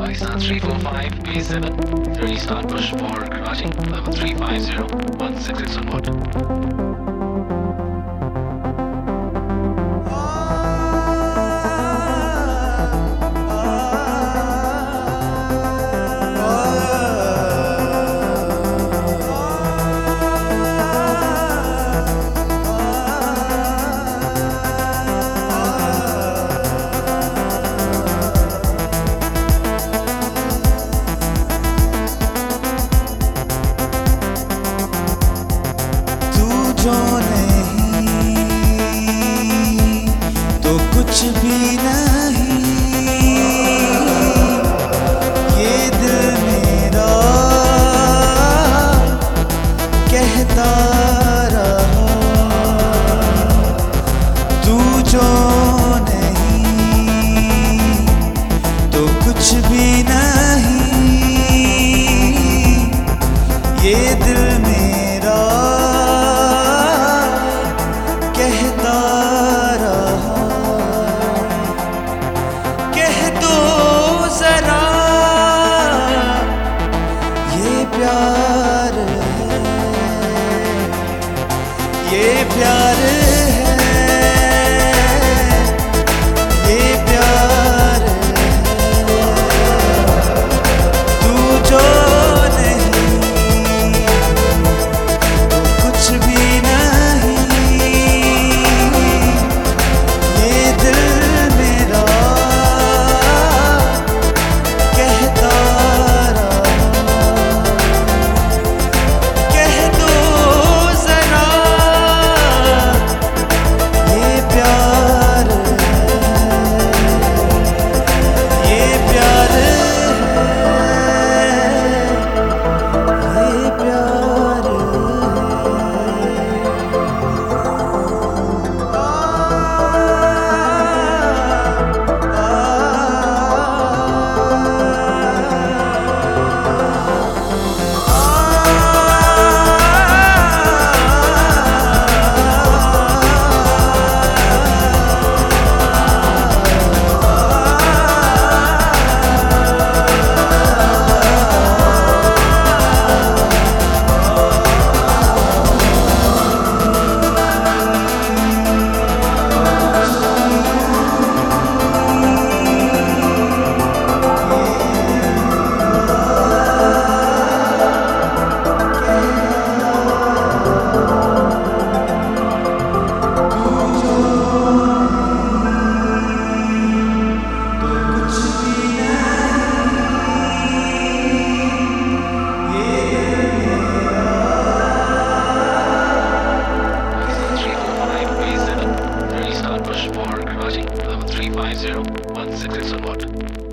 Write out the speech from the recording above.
License 345B7. 3 star push forward Karachi Level 350. 166. जो नहीं तो कुछ भी नहीं। ये दिल मेरा कहता रहा। तू जो नहीं तो कुछ भी नहीं। ये दिल ये प्यार है। on Citizen Watch.